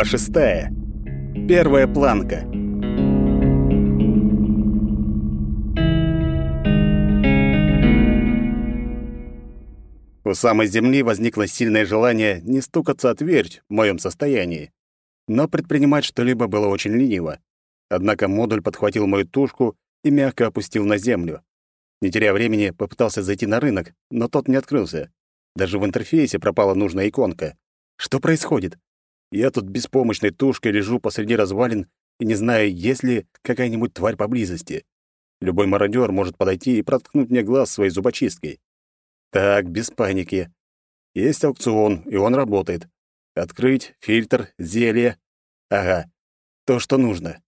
Глава шестая. Первая планка. У самой земли возникло сильное желание не стукаться о дверь в моем состоянии. Но предпринимать что-либо было очень лениво. Однако модуль подхватил мою тушку и мягко опустил на землю. Не теряя времени, попытался зайти на рынок, но тот не открылся. Даже в интерфейсе пропала нужная иконка. Что происходит? Я тут беспомощной тушкой лежу посреди развалин и не знаю, есть ли какая-нибудь тварь поблизости. Любой мародер может подойти и проткнуть мне глаз своей зубочисткой. Так, без паники. Есть аукцион, и он работает. Открыть, фильтр, зелье. Ага, то, что нужно.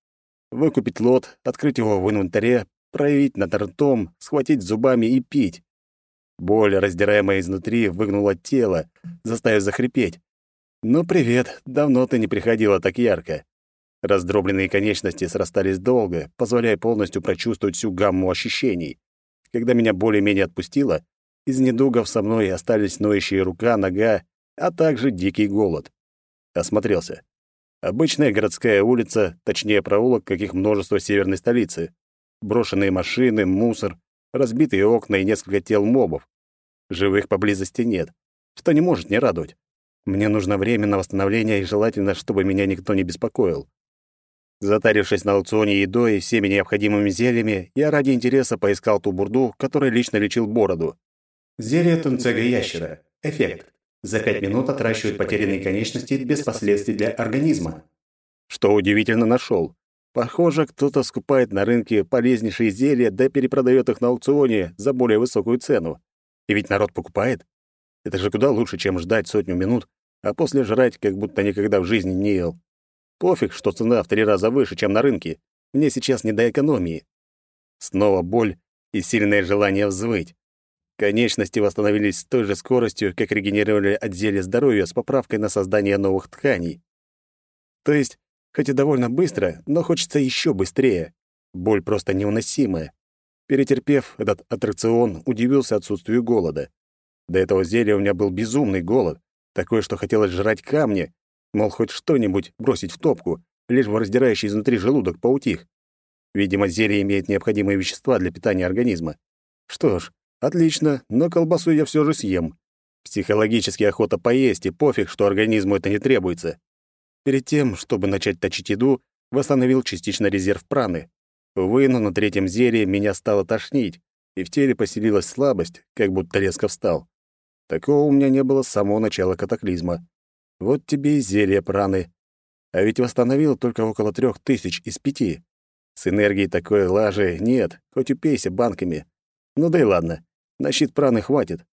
Выкупить лот, открыть его в инвентаре, проявить над ртом, схватить зубами и пить. Боль, раздираемая изнутри, выгнула тело, заставив захрипеть. «Ну, привет, давно ты не приходила так ярко». Раздробленные конечности срастались долго, позволяя полностью прочувствовать всю гамму ощущений. Когда меня более-менее отпустило, из недугов со мной остались ноющие рука, нога, а также дикий голод. Осмотрелся. Обычная городская улица, точнее проулок, каких множество северной столицы. Брошенные машины, мусор, разбитые окна и несколько тел мобов. Живых поблизости нет, что не может не радовать. Мне нужно время на восстановление и желательно, чтобы меня никто не беспокоил. Затарившись на аукционе едой и всеми необходимыми зельями, я ради интереса поискал ту бурду, которая лично лечил бороду. Зелье тунцега ящера. Эффект. За пять минут отращивает потерянные конечности без последствий для организма. Что удивительно нашел. Похоже, кто-то скупает на рынке полезнейшие зелья, да перепродает их на аукционе за более высокую цену. И ведь народ покупает. Это же куда лучше, чем ждать сотню минут, а после жрать, как будто никогда в жизни не ел. Пофиг, что цена в три раза выше, чем на рынке. Мне сейчас не до экономии. Снова боль и сильное желание взвыть. Конечности восстановились с той же скоростью, как регенерировали от зелья здоровья с поправкой на создание новых тканей. То есть, хоть и довольно быстро, но хочется еще быстрее. Боль просто невыносимая. Перетерпев этот аттракцион, удивился отсутствию голода. До этого зелья у меня был безумный голод, такой, что хотелось жрать камни, мол, хоть что-нибудь бросить в топку, лишь бы раздирающий изнутри желудок поутих. Видимо, зелье имеет необходимые вещества для питания организма. Что ж, отлично, но колбасу я все же съем. Психологически охота поесть, и пофиг, что организму это не требуется. Перед тем, чтобы начать точить еду, восстановил частично резерв праны. Увы, но на третьем зелье меня стало тошнить, и в теле поселилась слабость, как будто резко встал. Такого у меня не было с самого начала катаклизма. Вот тебе и зелье праны. А ведь восстановил только около трех тысяч из пяти. С энергией такой лажи нет, хоть упейся банками. Ну да и ладно, на щит праны хватит.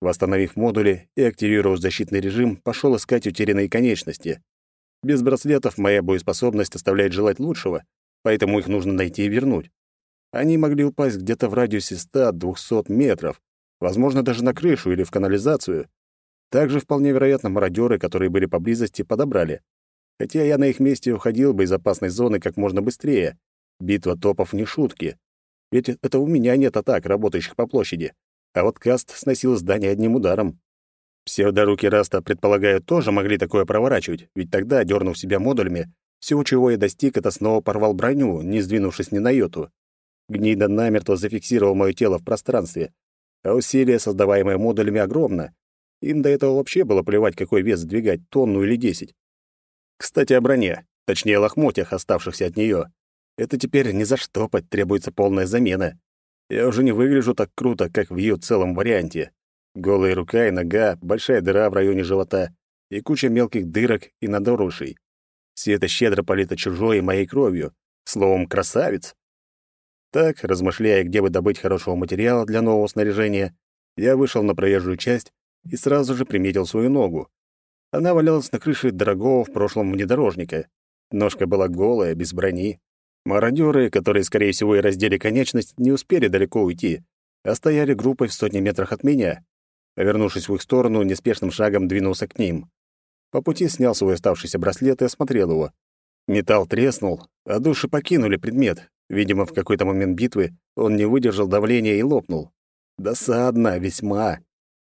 Восстановив модули и активировав защитный режим, пошел искать утерянные конечности. Без браслетов моя боеспособность оставляет желать лучшего, поэтому их нужно найти и вернуть. Они могли упасть где-то в радиусе 100-200 метров, возможно, даже на крышу или в канализацию. Также вполне вероятно, мародеры, которые были поблизости, подобрали. Хотя я на их месте уходил бы из опасной зоны как можно быстрее. Битва топов не шутки. Ведь это у меня нет атак, работающих по площади. А вот Каст сносил здание одним ударом. Псевдоруки Раста, предполагаю, тоже могли такое проворачивать, ведь тогда, дернув себя модулями, всего, чего я достиг, это снова порвал броню, не сдвинувшись ни на йоту. Гнида намертво зафиксировал мое тело в пространстве, а усилие, создаваемое модулями, огромно. Им до этого вообще было плевать, какой вес сдвигать, тонну или десять. Кстати, о броне, точнее, лохмотьях, оставшихся от нее. Это теперь ни за что требуется полная замена. Я уже не выгляжу так круто, как в ее целом варианте. Голая рука и нога, большая дыра в районе живота и куча мелких дырок и надорушей. Все это щедро полито чужой и моей кровью. Словом, красавец. Так, размышляя, где бы добыть хорошего материала для нового снаряжения, я вышел на проезжую часть и сразу же приметил свою ногу. Она валялась на крыше дорогого в прошлом внедорожника. Ножка была голая, без брони. Мародеры, которые, скорее всего, и раздели конечность, не успели далеко уйти, а стояли группой в сотни метрах от меня. Повернувшись в их сторону, неспешным шагом двинулся к ним. По пути снял свой оставшийся браслет и осмотрел его. Металл треснул, а души покинули предмет, Видимо, в какой-то момент битвы он не выдержал давления и лопнул. Досадно, весьма.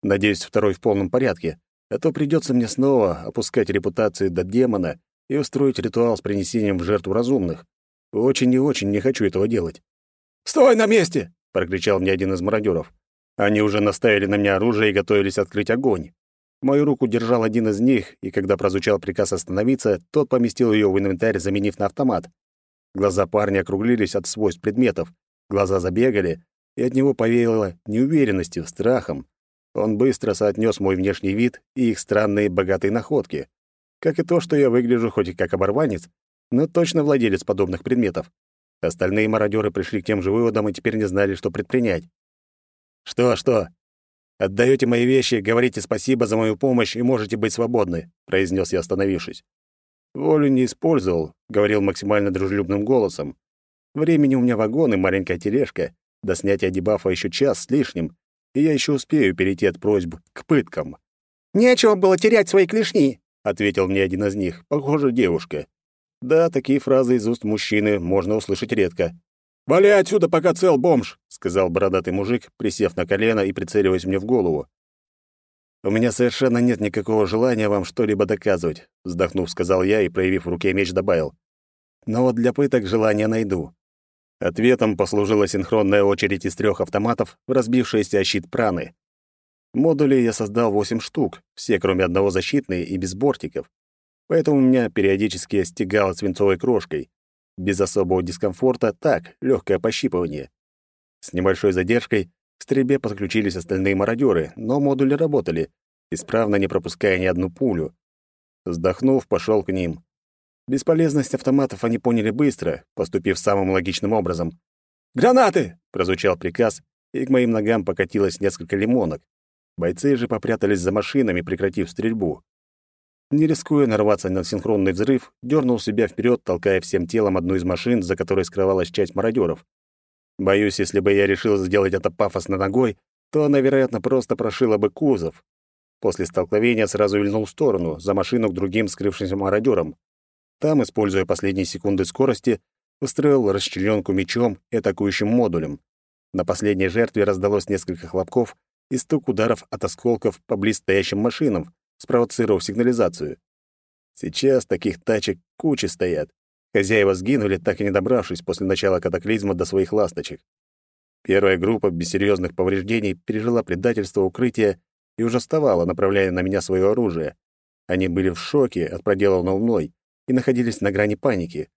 Надеюсь, второй в полном порядке. А то придется мне снова опускать репутацию до демона и устроить ритуал с принесением в жертву разумных. Очень и очень не хочу этого делать. «Стой на месте!» — прокричал мне один из мародеров. Они уже наставили на меня оружие и готовились открыть огонь. Мою руку держал один из них, и когда прозвучал приказ остановиться, тот поместил ее в инвентарь, заменив на автомат. Глаза парня округлились от свойств предметов, глаза забегали, и от него повеяло неуверенностью, страхом. Он быстро соотнес мой внешний вид и их странные богатые находки. Как и то, что я выгляжу хоть и как оборванец, но точно владелец подобных предметов. Остальные мародеры пришли к тем же выводам и теперь не знали, что предпринять. «Что, что? Отдаете мои вещи, говорите спасибо за мою помощь и можете быть свободны», — произнес я, остановившись. Волю не использовал, говорил максимально дружелюбным голосом. Времени у меня вагон и маленькая тележка. До снятия дебафа еще час с лишним, и я еще успею перейти от просьб к пыткам. «Нечего было терять свои клешни», — ответил мне один из них, похоже, девушка. Да, такие фразы из уст мужчины можно услышать редко. «Вали отсюда, пока цел, бомж!» — сказал бородатый мужик, присев на колено и прицеливаясь мне в голову. «У меня совершенно нет никакого желания вам что-либо доказывать», — вздохнув, сказал я и, проявив в руке меч, добавил. «Но вот для пыток желание найду». Ответом послужила синхронная очередь из трех автоматов в разбившийся щит праны. Модули я создал восемь штук, все кроме одного защитные и без бортиков поэтому меня периодически стегало свинцовой крошкой. Без особого дискомфорта, так, легкое пощипывание. С небольшой задержкой к стрельбе подключились остальные мародеры, но модули работали, исправно не пропуская ни одну пулю. Вздохнув, пошел к ним. Бесполезность автоматов они поняли быстро, поступив самым логичным образом. «Гранаты!» — прозвучал приказ, и к моим ногам покатилось несколько лимонок. Бойцы же попрятались за машинами, прекратив стрельбу. Не рискуя нарваться на синхронный взрыв, дернул себя вперед, толкая всем телом одну из машин, за которой скрывалась часть мародеров. Боюсь, если бы я решил сделать это пафосно ногой, то она, вероятно, просто прошила бы кузов. После столкновения сразу вильнул в сторону, за машину к другим скрывшимся мародерам. Там, используя последние секунды скорости, устроил расчлененку мечом и атакующим модулем. На последней жертве раздалось несколько хлопков и стук ударов от осколков по близ стоящим машинам, спровоцировав сигнализацию. Сейчас таких тачек кучи стоят. Хозяева сгинули, так и не добравшись после начала катаклизма до своих ласточек. Первая группа без серьезных повреждений пережила предательство укрытия и уже вставала, направляя на меня свое оружие. Они были в шоке от проделанного мной и находились на грани паники.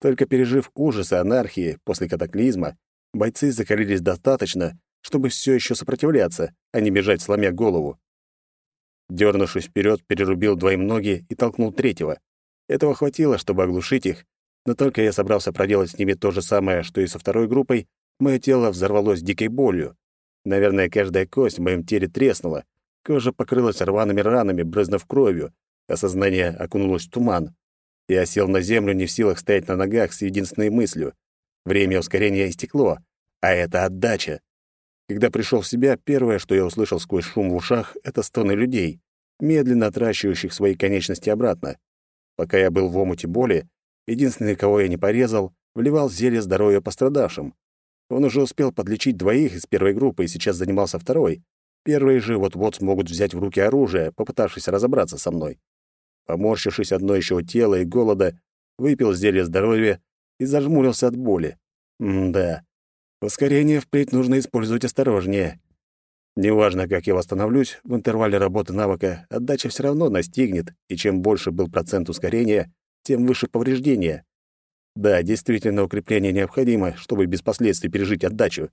Только пережив ужасы анархии после катаклизма, бойцы закалились достаточно, чтобы все еще сопротивляться, а не бежать, сломя голову. Дернувшись вперед, перерубил двоим ноги и толкнул третьего. Этого хватило, чтобы оглушить их, но только я собрался проделать с ними то же самое, что и со второй группой, мое тело взорвалось дикой болью. Наверное, каждая кость в моем теле треснула, кожа покрылась рваными ранами, брызнув кровью, а сознание окунулось в туман. Я сел на землю, не в силах стоять на ногах с единственной мыслью. Время ускорения истекло, а это отдача. Когда пришел в себя, первое, что я услышал сквозь шум в ушах, это стоны людей, медленно отращивающих свои конечности обратно. Пока я был в омуте боли, единственный, кого я не порезал, вливал зелье здоровья пострадавшим. Он уже успел подлечить двоих из первой группы и сейчас занимался второй. Первые же вот-вот смогут взять в руки оружие, попытавшись разобраться со мной. Поморщившись от ноющего тела и голода, выпил зелье здоровья и зажмурился от боли. М-да, Ускорение впредь нужно использовать осторожнее. Неважно, как я восстановлюсь, в интервале работы навыка отдача все равно настигнет, и чем больше был процент ускорения, тем выше повреждения. Да, действительно, укрепление необходимо, чтобы без последствий пережить отдачу.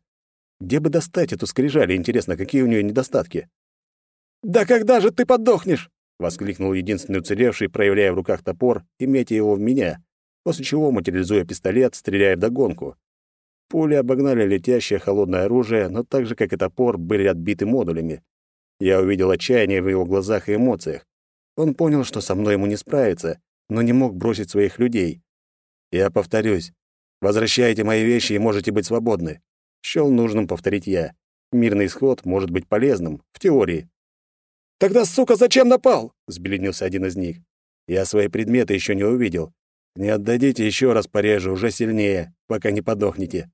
Где бы достать эту скрижаль, интересно, какие у нее недостатки? «Да когда же ты подохнешь?» — воскликнул единственный уцелевший, проявляя в руках топор и метя его в меня, после чего, материализуя пистолет, стреляя вдогонку. Пули обогнали летящее холодное оружие, но так же, как и топор, были отбиты модулями. Я увидел отчаяние в его глазах и эмоциях. Он понял, что со мной ему не справиться, но не мог бросить своих людей. Я повторюсь. Возвращайте мои вещи и можете быть свободны. Счёл нужным повторить я. Мирный исход может быть полезным, в теории. «Тогда, сука, зачем напал?» — взбеленился один из них. «Я свои предметы еще не увидел. Не отдадите, еще раз порежу, уже сильнее, пока не подохнете».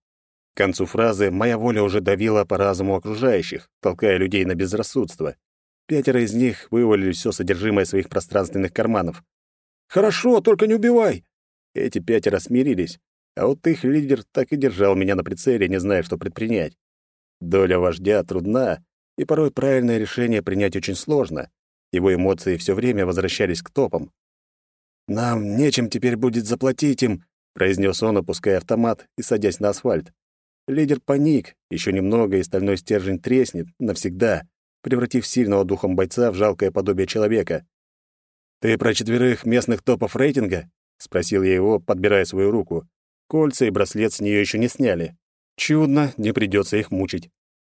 К концу фразы моя воля уже давила по разуму окружающих, толкая людей на безрассудство. Пятеро из них вывалили все содержимое своих пространственных карманов. «Хорошо, только не убивай!» Эти пятеро смирились, а вот их лидер так и держал меня на прицеле, не зная, что предпринять. Доля вождя трудна, и порой правильное решение принять очень сложно. Его эмоции все время возвращались к топам. «Нам нечем теперь будет заплатить им», — произнес он, опуская автомат и садясь на асфальт. Лидер паник, еще немного, и стальной стержень треснет навсегда, превратив сильного духом бойца в жалкое подобие человека. «Ты про четверых местных топов рейтинга?» — спросил я его, подбирая свою руку. Кольца и браслет с нее еще не сняли. Чудно, не придется их мучить.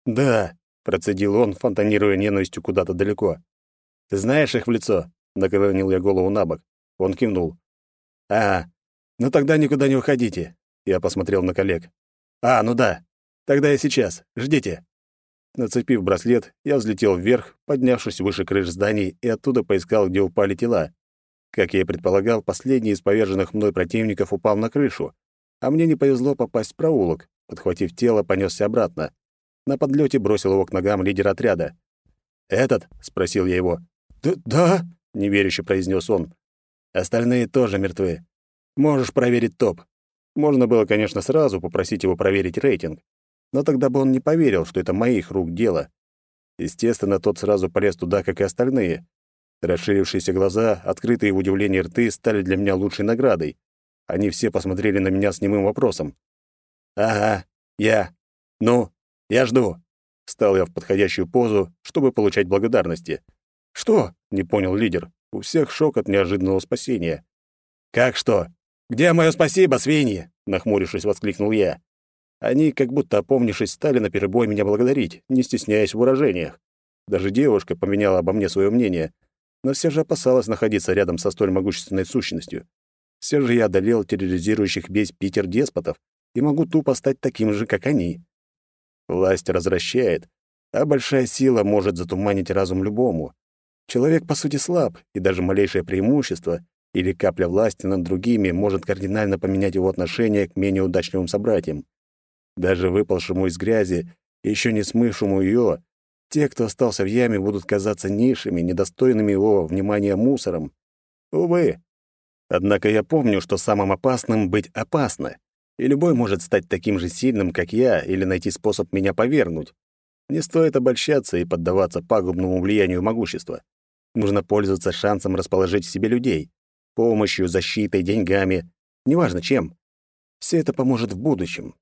«Да», — процедил он, фонтанируя ненавистью куда-то далеко. «Ты знаешь их в лицо?» — наклонил я голову на бок. Он кивнул. «А, ну тогда никуда не уходите». Я посмотрел на коллег. «А, ну да. Тогда я сейчас. Ждите». Нацепив браслет, я взлетел вверх, поднявшись выше крыш зданий, и оттуда поискал, где упали тела. Как я и предполагал, последний из поверженных мной противников упал на крышу, а мне не повезло попасть в проулок. Подхватив тело, понесся обратно. На подлете бросил его к ногам лидера отряда. «Этот?» — спросил я его. «Да?» да — неверяще произнес он. «Остальные тоже мертвы. Можешь проверить топ. Можно было, конечно, сразу попросить его проверить рейтинг, но тогда бы он не поверил, что это моих рук дело. Естественно, тот сразу полез туда, как и остальные. Расширившиеся глаза, открытые в удивлении рты стали для меня лучшей наградой. Они все посмотрели на меня с немым вопросом. «Ага, я. Ну, я жду». Встал я в подходящую позу, чтобы получать благодарности. «Что?» — не понял лидер. У всех шок от неожиданного спасения. «Как что? «Где мое спасибо, свиньи?» — нахмурившись, воскликнул я. Они, как будто опомнившись, стали наперебой меня благодарить, не стесняясь в выражениях. Даже девушка поменяла обо мне свое мнение, но все же опасалась находиться рядом со столь могущественной сущностью. Все же я одолел терроризирующих весь Питер деспотов и могу тупо стать таким же, как они. Власть развращает, а большая сила может затуманить разум любому. Человек, по сути, слаб, и даже малейшее преимущество или капля власти над другими может кардинально поменять его отношение к менее удачливым собратьям. Даже выпалшему из грязи еще не смывшему ее, те, кто остался в яме, будут казаться низшими, недостойными его внимания мусором. Увы. Однако я помню, что самым опасным быть опасно, и любой может стать таким же сильным, как я, или найти способ меня повергнуть. Не стоит обольщаться и поддаваться пагубному влиянию могущества. Нужно пользоваться шансом расположить в себе людей помощью, защитой, деньгами, неважно чем. Все это поможет в будущем.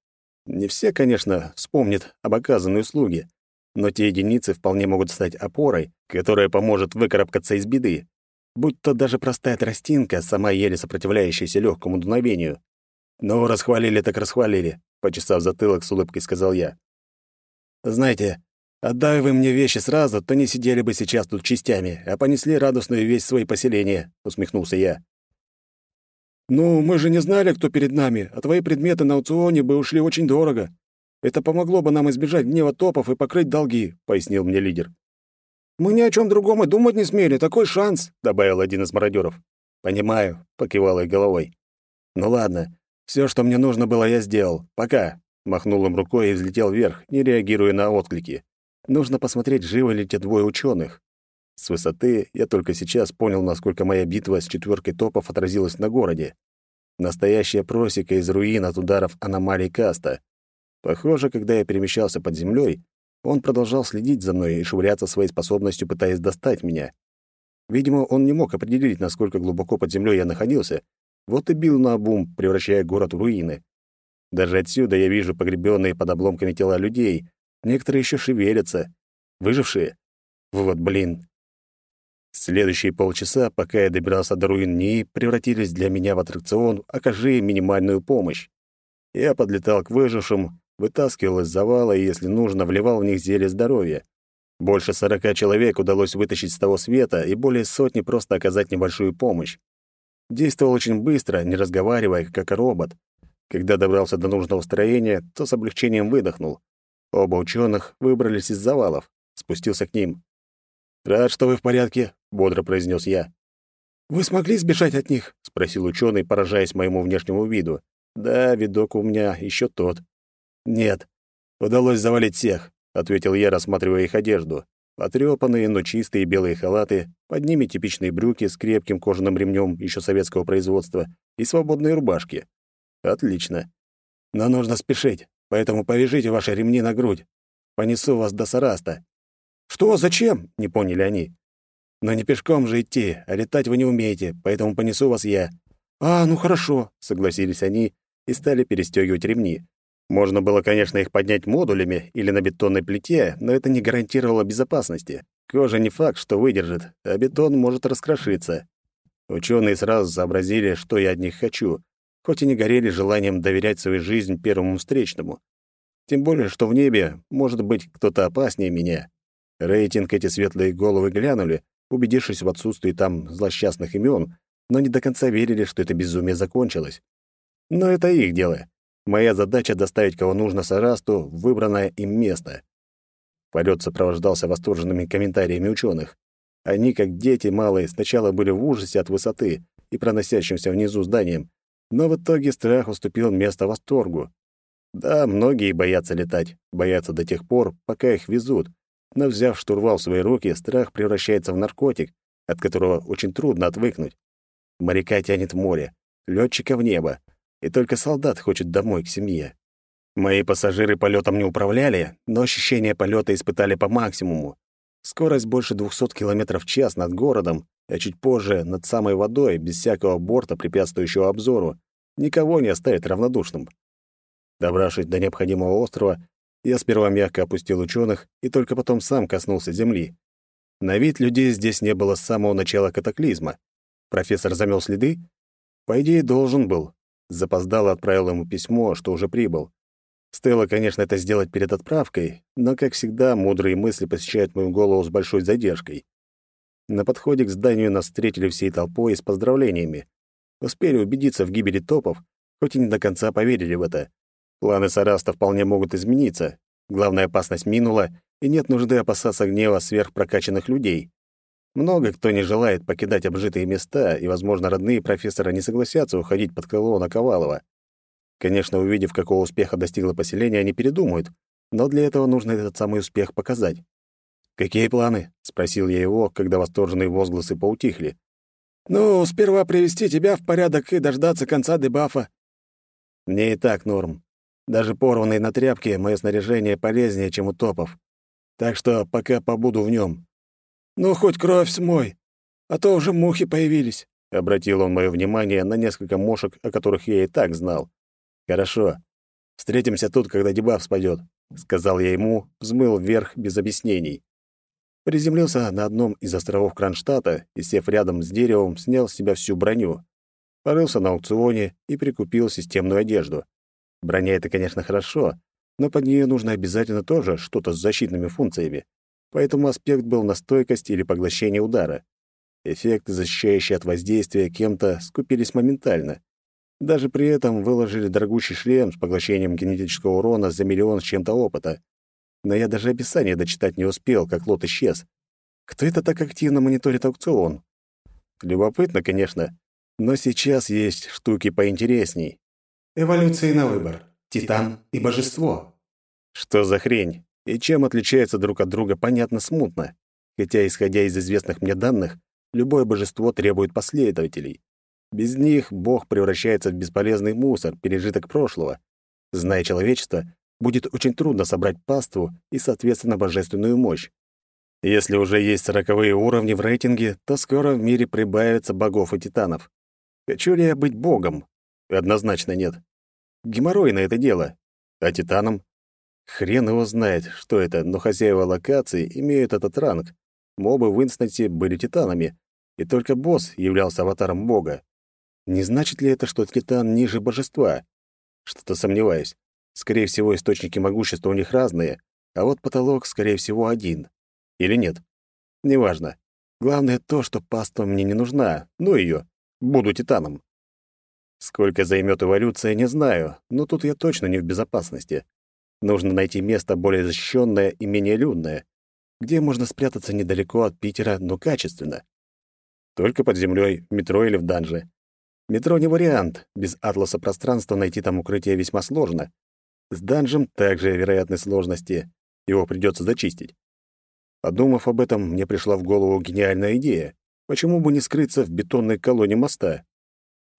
Не все, конечно, вспомнят об оказанной услуге, но те единицы вполне могут стать опорой, которая поможет выкарабкаться из беды, будь то даже простая тростинка, сама еле сопротивляющаяся легкому дуновению. «Ну, расхвалили так расхвалили», — почесав затылок, с улыбкой сказал я. «Знаете, отдай вы мне вещи сразу, то не сидели бы сейчас тут частями, а понесли радостную весть свои поселения», — усмехнулся я. «Ну, мы же не знали, кто перед нами, а твои предметы на аукционе бы ушли очень дорого. Это помогло бы нам избежать гнева топов и покрыть долги», — пояснил мне лидер. «Мы ни о чем другом и думать не смели, такой шанс», — добавил один из мародеров. «Понимаю», — покивал я головой. «Ну ладно, все, что мне нужно было, я сделал. Пока», — махнул им рукой и взлетел вверх, не реагируя на отклики. «Нужно посмотреть, живы ли те двое ученых. С высоты я только сейчас понял, насколько моя битва с четверкой топов отразилась на городе. Настоящая просека из руин от ударов аномалий Каста. Похоже, когда я перемещался под землей, он продолжал следить за мной и швыряться своей способностью, пытаясь достать меня. Видимо, он не мог определить, насколько глубоко под землей я находился, вот и бил на обум, превращая город в руины. Даже отсюда я вижу погребенные под обломками тела людей. Некоторые еще шевелятся. Выжившие? Вот блин, Следующие полчаса, пока я добирался до руин НИИ, превратились для меня в аттракцион «Окажи минимальную помощь». Я подлетал к выжившим, вытаскивал из завала и, если нужно, вливал в них зелье здоровья. Больше сорока человек удалось вытащить с того света и более сотни просто оказать небольшую помощь. Действовал очень быстро, не разговаривая, как робот. Когда добрался до нужного строения, то с облегчением выдохнул. Оба ученых выбрались из завалов. Спустился к ним. «Рад, что вы в порядке», — бодро произнес я. «Вы смогли сбежать от них?» — спросил ученый, поражаясь моему внешнему виду. «Да, видок у меня еще тот». «Нет, удалось завалить всех», — ответил я, рассматривая их одежду. Потрёпанные, но чистые белые халаты, под ними типичные брюки с крепким кожаным ремнем еще советского производства и свободные рубашки. Отлично. Но нужно спешить, поэтому повяжите ваши ремни на грудь. Понесу вас до Сараста. Что? Зачем? Не поняли они. Но не пешком же идти, а летать вы не умеете, поэтому понесу вас я. А, ну хорошо, согласились они и стали перестёгивать ремни. Можно было, конечно, их поднять модулями или на бетонной плите, но это не гарантировало безопасности. Кожа не факт, что выдержит, а бетон может раскрошиться. Ученые сразу сообразили, что я от них хочу, хоть и не горели желанием доверять свою жизнь первому встречному. Тем более, что в небе может быть кто-то опаснее меня. Рейтинг эти светлые головы глянули, убедившись в отсутствии там злосчастных имен, но не до конца верили, что это безумие закончилось. Но это их дело. Моя задача — доставить кого нужно Сарасту в выбранное им место. Полет сопровождался восторженными комментариями ученых. Они, как дети малые, сначала были в ужасе от высоты и проносящимся внизу зданием, но в итоге страх уступил место восторгу. Да, многие боятся летать, боятся до тех пор, пока их везут, но, взяв штурвал в свои руки, страх превращается в наркотик, от которого очень трудно отвыкнуть. Моряка тянет в море, летчика в небо, и только солдат хочет домой к семье. Мои пассажиры полетом не управляли, но ощущение полета испытали по максимуму. Скорость больше 200 км в час над городом, а чуть позже над самой водой, без всякого борта, препятствующего обзору, никого не оставит равнодушным. Добравшись до необходимого острова, я сперва мягко опустил ученых и только потом сам коснулся земли. На вид людей здесь не было с самого начала катаклизма. Профессор замел следы? По идее, должен был, Запоздало отправил ему письмо, что уже прибыл. Стоило, конечно, это сделать перед отправкой, но, как всегда, мудрые мысли посещают мою голову с большой задержкой. На подходе к зданию нас встретили всей толпой с поздравлениями. Успели убедиться в гибели топов, хоть и не до конца поверили в это. Планы Сараста вполне могут измениться. Главная опасность минула, и нет нужды опасаться гнева сверхпрокачанных людей. Много кто не желает покидать обжитые места, и, возможно, родные профессора не согласятся уходить под крыло Наковалова. Конечно, увидев, какого успеха достигло поселение, они передумают, но для этого нужно этот самый успех показать. «Какие планы?» — спросил я его, когда восторженные возгласы поутихли. «Ну, сперва привести тебя в порядок и дождаться конца дебафа». «Мне и так норм. Даже порванные на тряпке мое снаряжение полезнее, чем у топов. Так что пока побуду в нем. Ну, хоть кровь смой, а то уже мухи появились. Обратил он мое внимание на несколько мошек, о которых я и так знал. Хорошо. Встретимся тут, когда дебаф спадет, сказал я ему, взмыл вверх без объяснений. Приземлился на одном из островов Кронштадта и, сев рядом с деревом, снял с себя всю броню. Порылся на аукционе и прикупил системную одежду. Броня — это, конечно, хорошо, но под нее нужно обязательно тоже что-то с защитными функциями поэтому аспект был на стойкость или поглощение удара. Эффекты, защищающие от воздействия кем-то, скупились моментально. Даже при этом выложили дорогущий шлем с поглощением генетического урона за миллион с чем-то опыта. Но я даже описание дочитать не успел, как лот исчез. Кто это так активно мониторит аукцион? Любопытно, конечно, но сейчас есть штуки поинтересней. Эволюции на выбор. Титан и божество. Что за хрень? И чем отличаются друг от друга, понятно смутно. Хотя, исходя из известных мне данных, любое божество требует последователей. Без них бог превращается в бесполезный мусор, пережиток прошлого. Зная человечество, будет очень трудно собрать паству и, соответственно, божественную мощь. Если уже есть сороковые уровни в рейтинге, то скоро в мире прибавится богов и титанов. Хочу ли я быть богом? Однозначно нет. Геморрой на это дело. А титаном? Хрен его знает, что это, но хозяева локации имеют этот ранг. Мобы в инстансе были титанами, и только босс являлся аватаром бога. Не значит ли это, что титан ниже божества? Что-то сомневаюсь. Скорее всего, источники могущества у них разные, а вот потолок, скорее всего, один. Или нет? Неважно. Главное то, что паства мне не нужна. Ну ее. Буду титаном. Сколько займет эволюция, не знаю, но тут я точно не в безопасности. Нужно найти место более защищенное и менее людное, где можно спрятаться недалеко от Питера, но качественно. Только под землей, в метро или в данже. Метро не вариант, без атласа пространства найти там укрытие весьма сложно. С данжем также вероятны сложности, его придется зачистить. Подумав об этом, мне пришла в голову гениальная идея. Почему бы не скрыться в бетонной колонне моста?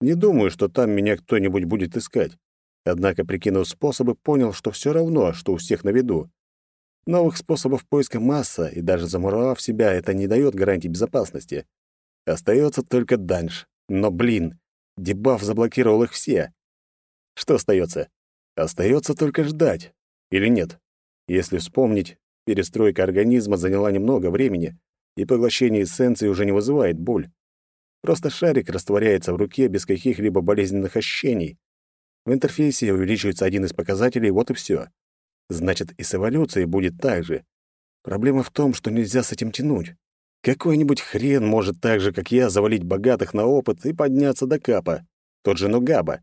Не думаю, что там меня кто-нибудь будет искать. Однако, прикинув способы, понял, что все равно, что у всех на виду. Новых способов поиска масса, и даже замуровав себя, это не дает гарантии безопасности. Остается только данж. Но, блин, дебаф заблокировал их все. Что остается? Остается только ждать. Или нет? Если вспомнить, перестройка организма заняла немного времени, и поглощение эссенции уже не вызывает боль. Просто шарик растворяется в руке без каких-либо болезненных ощущений. В интерфейсе увеличивается один из показателей, вот и все. Значит, и с эволюцией будет так же. Проблема в том, что нельзя с этим тянуть. Какой-нибудь хрен может так же, как я, завалить богатых на опыт и подняться до капа. Тот же Нугаба.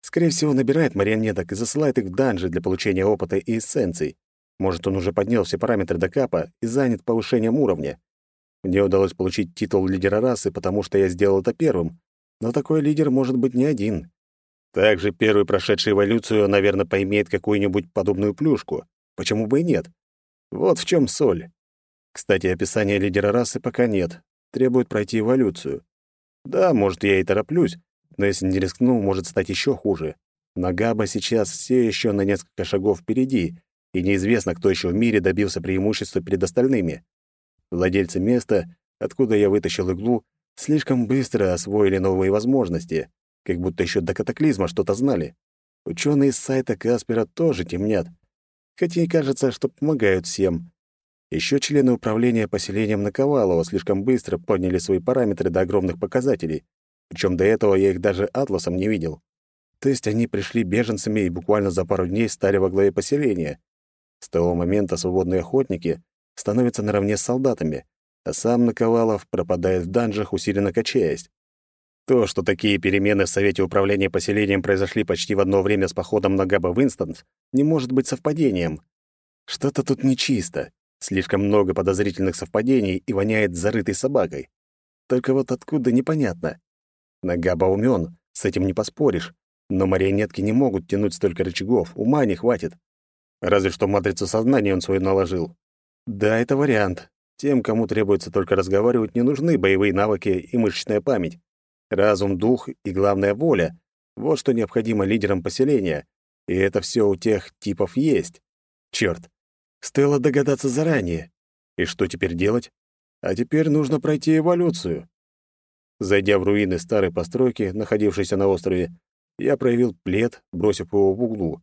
Скорее всего, набирает марионеток и засылает их в данжи для получения опыта и эссенций. Может, он уже поднял все параметры до капа и занят повышением уровня. Мне удалось получить титул лидера расы, потому что я сделал это первым. Но такой лидер может быть не один. Также первый прошедший эволюцию, наверное, поимеет какую-нибудь подобную плюшку. Почему бы и нет? Вот в чем соль. Кстати, описания лидера расы пока нет. Требует пройти эволюцию. Да, может, я и тороплюсь, но если не рискну, может стать еще хуже. Нагаба сейчас все еще на несколько шагов впереди, и неизвестно, кто еще в мире добился преимущества перед остальными. Владельцы места, откуда я вытащил иглу, слишком быстро освоили новые возможности, как будто еще до катаклизма что-то знали. Ученые с сайта Каспера тоже темнят, хотя и кажется, что помогают всем. Еще члены управления поселением Наковалова слишком быстро подняли свои параметры до огромных показателей, причем до этого я их даже атласом не видел. То есть они пришли беженцами и буквально за пару дней стали во главе поселения. С того момента свободные охотники становятся наравне с солдатами, а сам Наковалов пропадает в данжах, усиленно качаясь. То, что такие перемены в Совете управления поселением произошли почти в одно время с походом на Габа Винстонс, не может быть совпадением. Что-то тут нечисто. Слишком много подозрительных совпадений и воняет зарытой собакой. Только вот откуда непонятно. Нагаба умён, с этим не поспоришь. Но марионетки не могут тянуть столько рычагов, ума не хватит. Разве что матрицу сознания он свою наложил. Да, это вариант. Тем, кому требуется только разговаривать, не нужны боевые навыки и мышечная память. Разум, дух и, главная воля — вот что необходимо лидерам поселения. И это все у тех типов есть. Черт, стоило догадаться заранее. И что теперь делать? А теперь нужно пройти эволюцию. Зайдя в руины старой постройки, находившейся на острове, я проявил плед, бросив его в углу.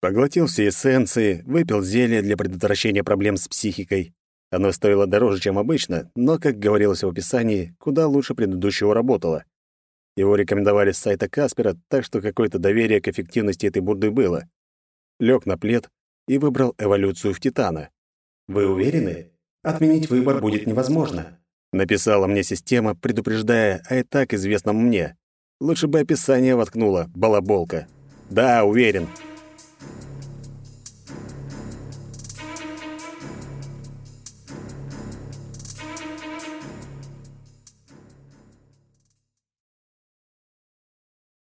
Поглотил все эссенции, выпил зелье для предотвращения проблем с психикой. Оно стоило дороже, чем обычно, но, как говорилось в описании, куда лучше предыдущего работало. Его рекомендовали с сайта Каспера, так что какое-то доверие к эффективности этой бурды было. Лег на плед и выбрал эволюцию в Титана. «Вы уверены? Отменить выбор будет невозможно. Написала мне система, предупреждая о и так известном мне. Лучше бы описание воткнула, балаболка. Да, уверен.